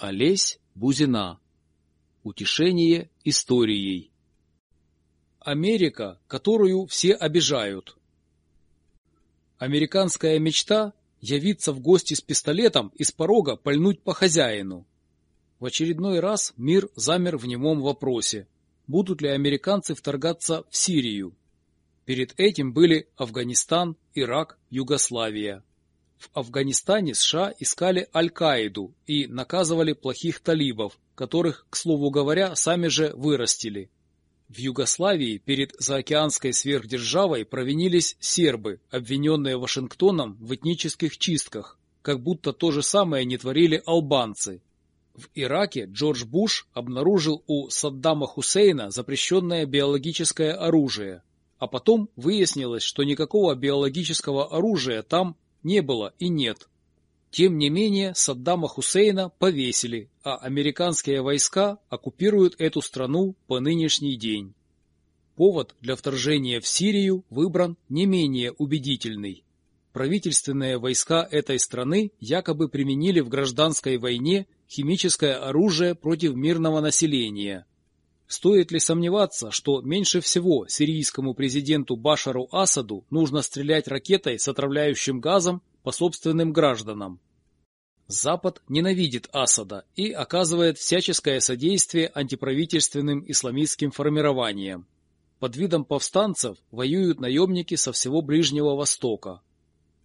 Олесь Бузина. Утешение историей. Америка, которую все обижают. Американская мечта – явиться в гости с пистолетом и с порога пальнуть по хозяину. В очередной раз мир замер в немом вопросе, будут ли американцы вторгаться в Сирию. Перед этим были Афганистан, Ирак, Югославия. В Афганистане США искали Аль-Каиду и наказывали плохих талибов, которых, к слову говоря, сами же вырастили. В Югославии перед заокеанской сверхдержавой провинились сербы, обвиненные Вашингтоном в этнических чистках, как будто то же самое не творили албанцы. В Ираке Джордж Буш обнаружил у Саддама Хусейна запрещенное биологическое оружие, а потом выяснилось, что никакого биологического оружия там не было и нет. Тем не менее, Саддама Хусейна повесили, а американские войска оккупируют эту страну по нынешний день. Повод для вторжения в Сирию выбран не менее убедительный. Правительственные войска этой страны якобы применили в гражданской войне химическое оружие против мирного населения. Стоит ли сомневаться, что меньше всего сирийскому президенту Башару Асаду нужно стрелять ракетой с отравляющим газом по собственным гражданам? Запад ненавидит Асада и оказывает всяческое содействие антиправительственным исламистским формированиям. Под видом повстанцев воюют наемники со всего Ближнего Востока.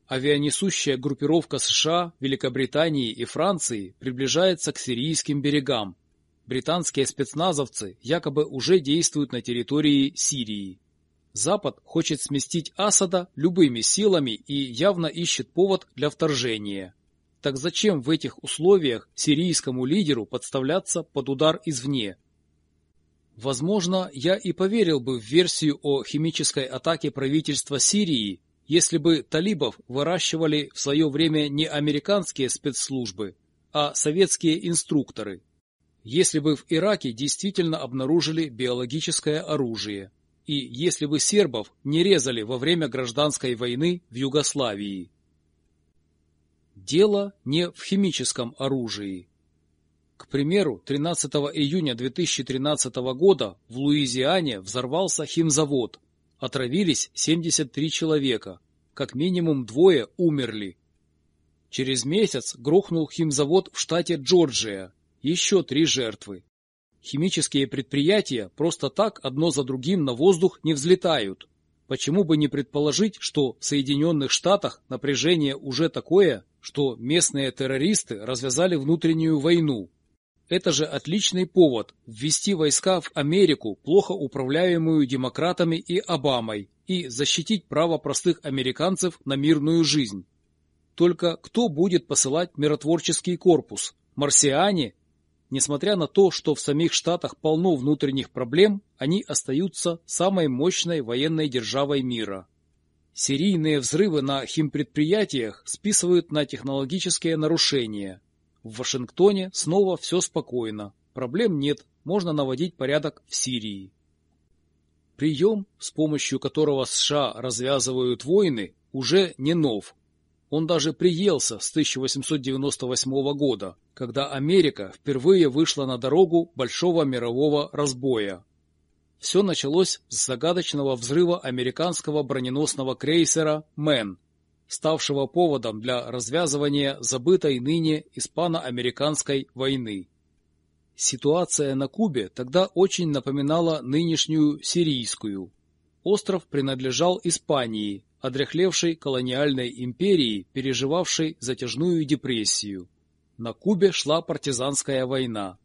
Авианесущая группировка США, Великобритании и Франции приближается к сирийским берегам, британские спецназовцы якобы уже действуют на территории Сирии. Запад хочет сместить Асада любыми силами и явно ищет повод для вторжения. Так зачем в этих условиях сирийскому лидеру подставляться под удар извне? Возможно, я и поверил бы в версию о химической атаке правительства Сирии, если бы талибов выращивали в свое время не американские спецслужбы, а советские инструкторы если бы в Ираке действительно обнаружили биологическое оружие, и если бы сербов не резали во время гражданской войны в Югославии. Дело не в химическом оружии. К примеру, 13 июня 2013 года в Луизиане взорвался химзавод. Отравились 73 человека. Как минимум двое умерли. Через месяц грохнул химзавод в штате Джорджия, еще три жертвы. Химические предприятия просто так одно за другим на воздух не взлетают. Почему бы не предположить, что в Соединенных Штатах напряжение уже такое, что местные террористы развязали внутреннюю войну? Это же отличный повод ввести войска в Америку, плохо управляемую демократами и Обамой, и защитить право простых американцев на мирную жизнь. Только кто будет посылать миротворческий корпус? Марсиане Несмотря на то, что в самих Штатах полно внутренних проблем, они остаются самой мощной военной державой мира. Серийные взрывы на химпредприятиях списывают на технологические нарушения. В Вашингтоне снова все спокойно, проблем нет, можно наводить порядок в Сирии. Прием, с помощью которого США развязывают войны, уже не нов. Он даже приелся с 1898 года, когда Америка впервые вышла на дорогу большого мирового разбоя. Все началось с загадочного взрыва американского броненосного крейсера «Мэн», ставшего поводом для развязывания забытой ныне испано-американской войны. Ситуация на Кубе тогда очень напоминала нынешнюю сирийскую. Остров принадлежал Испании, одряхлевшей колониальной империи, переживавшей затяжную депрессию. На Кубе шла партизанская война.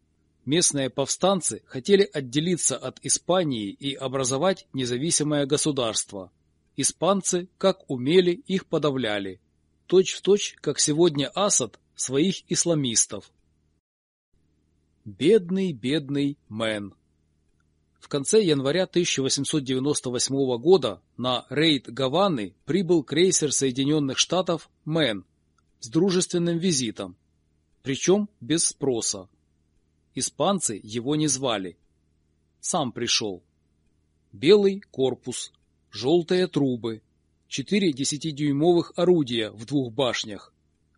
Местные повстанцы хотели отделиться от Испании и образовать независимое государство. Испанцы, как умели, их подавляли. Точь в точь, как сегодня Асад, своих исламистов. Бедный, бедный Мэн. В конце января 1898 года на рейд Гаваны прибыл крейсер Соединенных Штатов «Мэн» с дружественным визитом, причем без спроса. Испанцы его не звали. Сам пришел. Белый корпус, желтые трубы, четыре десятидюймовых орудия в двух башнях,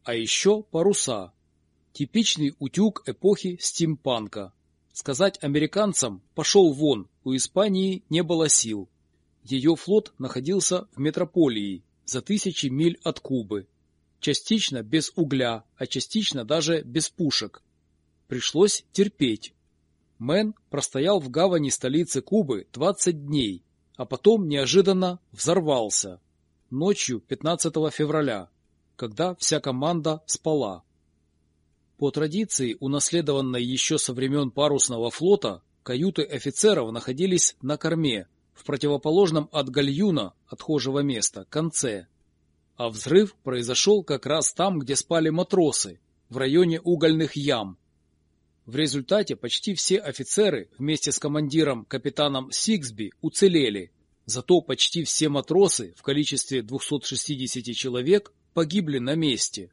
а еще паруса. Типичный утюг эпохи стимпанка. Сказать американцам «пошел вон», у Испании не было сил. Ее флот находился в метрополии, за тысячи миль от Кубы. Частично без угля, а частично даже без пушек. Пришлось терпеть. Мэн простоял в гавани столицы Кубы 20 дней, а потом неожиданно взорвался. Ночью 15 февраля, когда вся команда спала. По традиции, унаследованной еще со времен парусного флота, каюты офицеров находились на корме, в противоположном от гальюна, отхожего места, конце. А взрыв произошел как раз там, где спали матросы, в районе угольных ям. В результате почти все офицеры вместе с командиром капитаном Сиксби уцелели, зато почти все матросы в количестве 260 человек погибли на месте.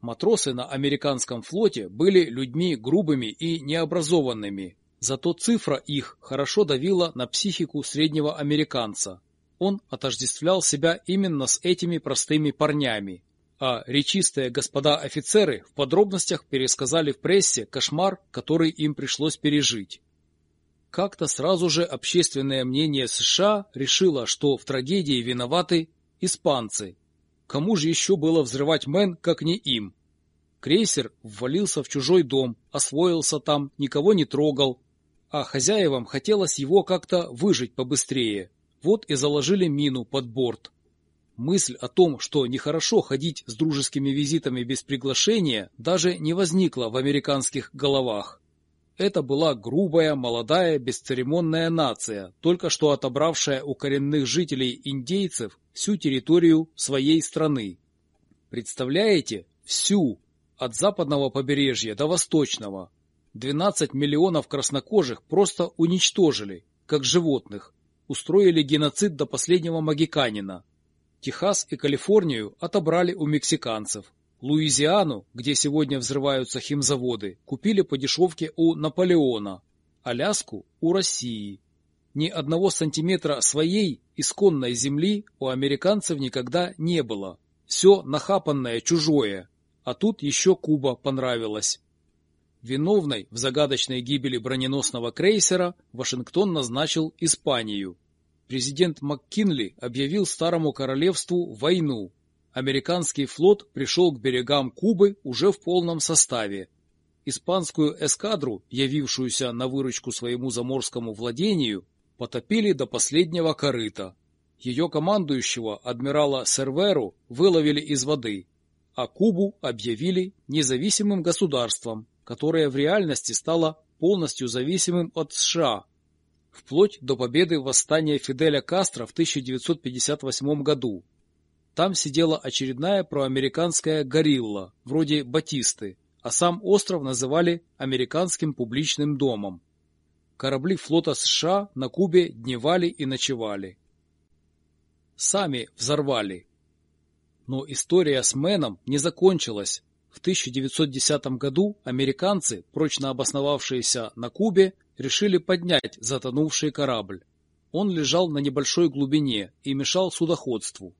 Матросы на американском флоте были людьми грубыми и необразованными, Зато цифра их хорошо давила на психику среднего американца. Он отождествлял себя именно с этими простыми парнями. А речистые господа офицеры в подробностях пересказали в прессе кошмар, который им пришлось пережить. Как-то сразу же общественное мнение США решило, что в трагедии виноваты испанцы. Кому же еще было взрывать Мэн, как не им? Крейсер ввалился в чужой дом, освоился там, никого не трогал, а хозяевам хотелось его как-то выжить побыстрее. Вот и заложили мину под борт. Мысль о том, что нехорошо ходить с дружескими визитами без приглашения, даже не возникла в американских головах. Это была грубая, молодая, бесцеремонная нация, только что отобравшая у коренных жителей индейцев всю территорию своей страны. Представляете? Всю! От западного побережья до восточного. 12 миллионов краснокожих просто уничтожили, как животных, устроили геноцид до последнего магиканина. Техас и Калифорнию отобрали у мексиканцев. Луизиану, где сегодня взрываются химзаводы, купили по дешевке у Наполеона. Аляску – у России. Ни одного сантиметра своей исконной земли у американцев никогда не было. Все нахапанное чужое. А тут еще Куба понравилась. Виновной в загадочной гибели броненосного крейсера Вашингтон назначил Испанию. Президент МакКинли объявил Старому Королевству войну. Американский флот пришел к берегам Кубы уже в полном составе. Испанскую эскадру, явившуюся на выручку своему заморскому владению, потопили до последнего корыта. Ее командующего, адмирала Серверу, выловили из воды, а Кубу объявили независимым государством, которое в реальности стало полностью зависимым от США, вплоть до победы восстания Фиделя Кастро в 1958 году. Там сидела очередная проамериканская горилла, вроде Батисты, а сам остров называли американским публичным домом. Корабли флота США на Кубе дневали и ночевали. Сами взорвали. Но история с Мэном не закончилась в 1910 году американцы, прочно обосновавшиеся на Кубе, решили поднять затонувший корабль. Он лежал на небольшой глубине и мешал судоходству.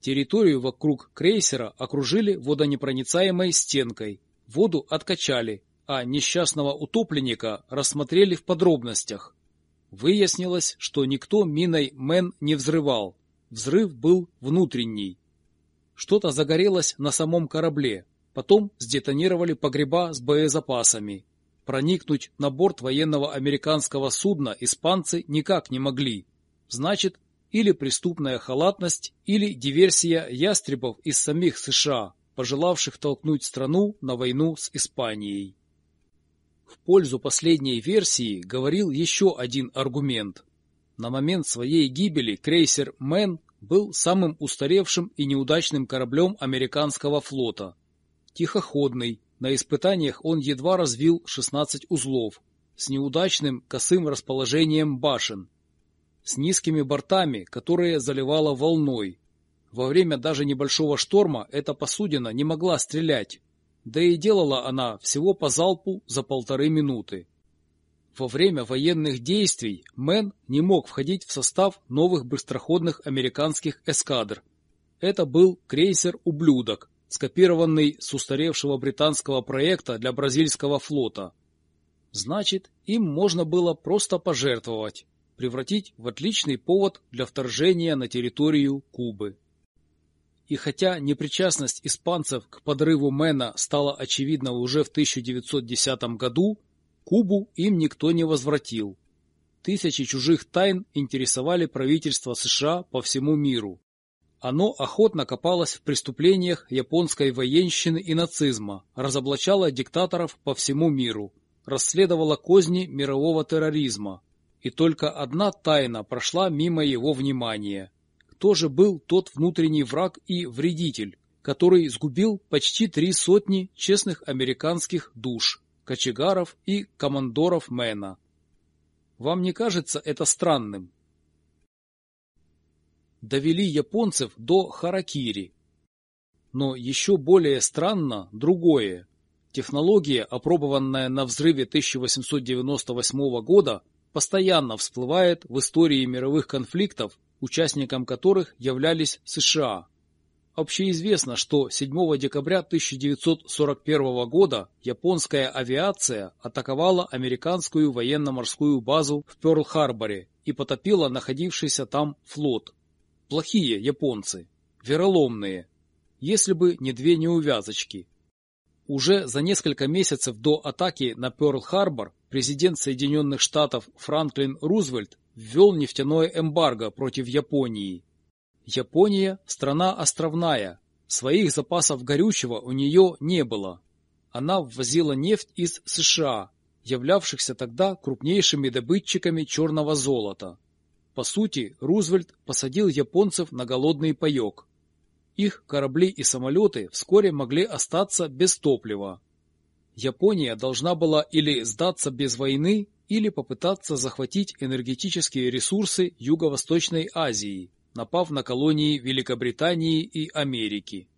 Территорию вокруг крейсера окружили водонепроницаемой стенкой, воду откачали, а несчастного утопленника рассмотрели в подробностях. Выяснилось, что никто миной Мэн не взрывал, взрыв был внутренний. Что-то загорелось на самом корабле, потом сдетонировали погреба с боезапасами. Проникнуть на борт военного американского судна испанцы никак не могли. Значит, или преступная халатность, или диверсия ястребов из самих США, пожелавших толкнуть страну на войну с Испанией. В пользу последней версии говорил еще один аргумент. На момент своей гибели крейсер «Мэн» был самым устаревшим и неудачным кораблем американского флота. Тихоходный, на испытаниях он едва развил 16 узлов, с неудачным косым расположением башен, с низкими бортами, которые заливало волной. Во время даже небольшого шторма эта посудина не могла стрелять, да и делала она всего по залпу за полторы минуты. Во время военных действий Мэн не мог входить в состав новых быстроходных американских эскадр. Это был крейсер «Ублюдок», скопированный с устаревшего британского проекта для бразильского флота. Значит, им можно было просто пожертвовать, превратить в отличный повод для вторжения на территорию Кубы. И хотя непричастность испанцев к подрыву Мэна стала очевидна уже в 1910 году, Кубу им никто не возвратил. Тысячи чужих тайн интересовали правительство США по всему миру. Оно охотно копалось в преступлениях японской военщины и нацизма, разоблачало диктаторов по всему миру, расследовало козни мирового терроризма. И только одна тайна прошла мимо его внимания. Кто же был тот внутренний враг и вредитель, который сгубил почти три сотни честных американских душ, кочегаров и командоров Мэна? Вам не кажется это странным? довели японцев до харакири. Но еще более странно другое. Технология, опробованная на взрыве 1898 года, постоянно всплывает в истории мировых конфликтов, участником которых являлись США. Общеизвестно, что 7 декабря 1941 года японская авиация атаковала американскую военно-морскую базу в Пёрл-Харборе и потопила находившийся там флот. Плохие японцы, вероломные, если бы не две неувязочки. Уже за несколько месяцев до атаки на Пёрл-Харбор президент Соединенных Штатов Франклин Рузвельт ввел нефтяное эмбарго против Японии. Япония – страна островная, своих запасов горючего у нее не было. Она ввозила нефть из США, являвшихся тогда крупнейшими добытчиками черного золота. По сути, Рузвельт посадил японцев на голодный паек. Их корабли и самолеты вскоре могли остаться без топлива. Япония должна была или сдаться без войны, или попытаться захватить энергетические ресурсы Юго-Восточной Азии, напав на колонии Великобритании и Америки.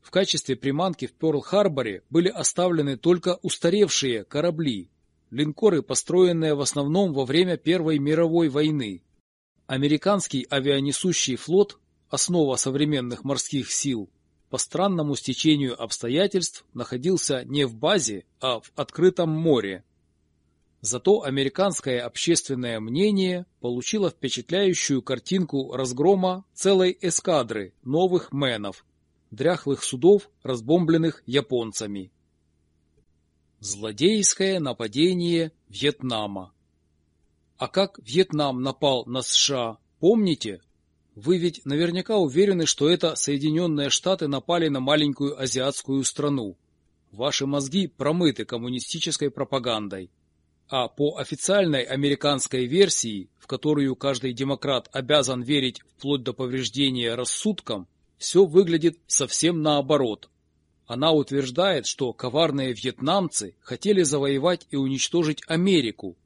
В качестве приманки в Пёрл-Харборе были оставлены только устаревшие корабли, линкоры, построенные в основном во время Первой мировой войны. Американский авианесущий флот, основа современных морских сил, по странному стечению обстоятельств находился не в базе, а в открытом море. Зато американское общественное мнение получило впечатляющую картинку разгрома целой эскадры новых мэнов, дряхлых судов, разбомбленных японцами. Злодейское нападение Вьетнама А как Вьетнам напал на США, помните? Вы ведь наверняка уверены, что это Соединенные Штаты напали на маленькую азиатскую страну. Ваши мозги промыты коммунистической пропагандой. А по официальной американской версии, в которую каждый демократ обязан верить вплоть до повреждения рассудком, все выглядит совсем наоборот. Она утверждает, что коварные вьетнамцы хотели завоевать и уничтожить Америку.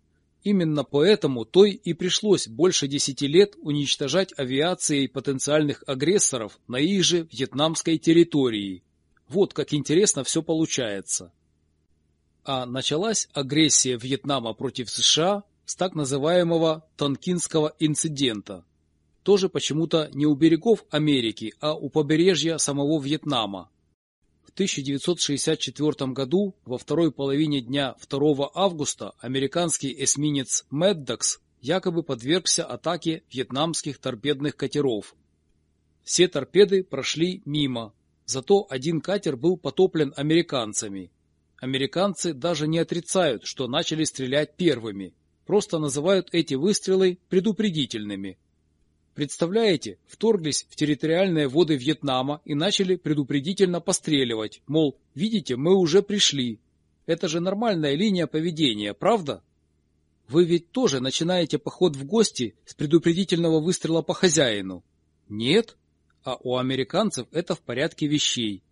Именно поэтому той и пришлось больше десяти лет уничтожать авиацией потенциальных агрессоров на их же вьетнамской территории. Вот как интересно все получается. А началась агрессия Вьетнама против США с так называемого Тонкинского инцидента. Тоже почему-то не у берегов Америки, а у побережья самого Вьетнама. 1964 году, во второй половине дня 2 августа, американский эсминец «Мэддокс» якобы подвергся атаке вьетнамских торпедных катеров. Все торпеды прошли мимо, зато один катер был потоплен американцами. Американцы даже не отрицают, что начали стрелять первыми, просто называют эти выстрелы предупредительными. Представляете, вторглись в территориальные воды Вьетнама и начали предупредительно постреливать, мол, видите, мы уже пришли. Это же нормальная линия поведения, правда? Вы ведь тоже начинаете поход в гости с предупредительного выстрела по хозяину. Нет? А у американцев это в порядке вещей.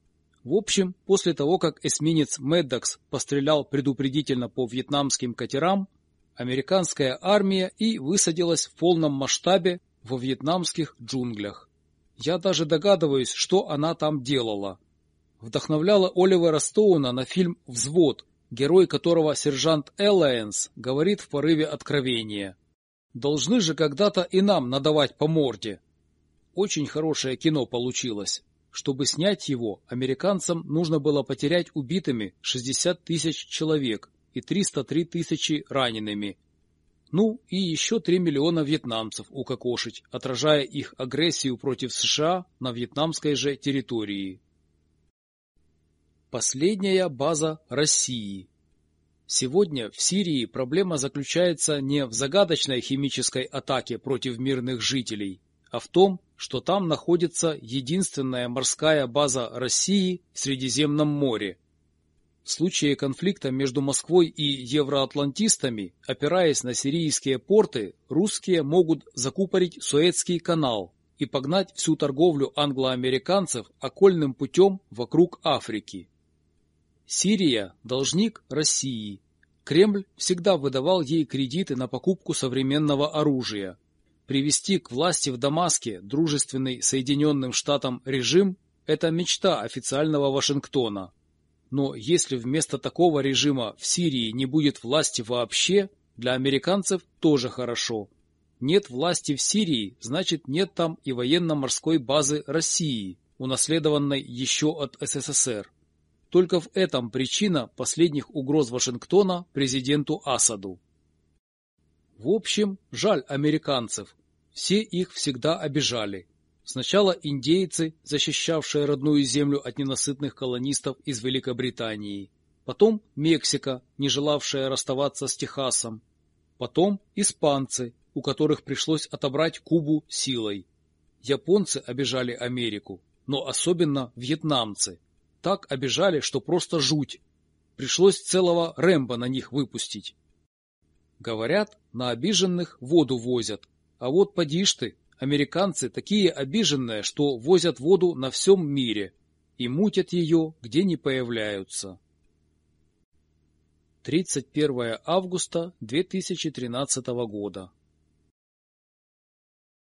В общем, после того, как эсминец Мэддокс пострелял предупредительно по вьетнамским катерам, американская армия и высадилась в полном масштабе во вьетнамских джунглях. Я даже догадываюсь, что она там делала. Вдохновляла Оливера Стоуна на фильм «Взвод», герой которого сержант Эллайенс говорит в порыве откровения. «Должны же когда-то и нам надавать по морде». Очень хорошее кино получилось. Чтобы снять его, американцам нужно было потерять убитыми 60 тысяч человек и 303 тысячи ранеными. Ну и еще 3 миллиона вьетнамцев укокошить, отражая их агрессию против США на вьетнамской же территории. Последняя база России Сегодня в Сирии проблема заключается не в загадочной химической атаке против мирных жителей, а в том, что там находится единственная морская база России в Средиземном море. В случае конфликта между Москвой и евроатлантистами, опираясь на сирийские порты, русские могут закупорить Суэцкий канал и погнать всю торговлю англоамериканцев окольным путем вокруг Африки. Сирия – должник России. Кремль всегда выдавал ей кредиты на покупку современного оружия. Привести к власти в Дамаске дружественный Соединенным Штатам режим – это мечта официального Вашингтона. Но если вместо такого режима в Сирии не будет власти вообще, для американцев тоже хорошо. Нет власти в Сирии, значит нет там и военно-морской базы России, унаследованной еще от СССР. Только в этом причина последних угроз Вашингтона президенту Асаду. В общем, жаль американцев. Все их всегда обижали. Сначала индейцы, защищавшие родную землю от ненасытных колонистов из Великобритании. Потом Мексика, не желавшая расставаться с Техасом. Потом испанцы, у которых пришлось отобрать Кубу силой. Японцы обижали Америку, но особенно вьетнамцы так обижали, что просто жуть. Пришлось целого Рэмбо на них выпустить. Говорят, на обиженных воду возят. А вот поди ты, американцы такие обиженные, что возят воду на всем мире и мутят ее, где не появляются. 31 августа 2013 года.